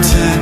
pretend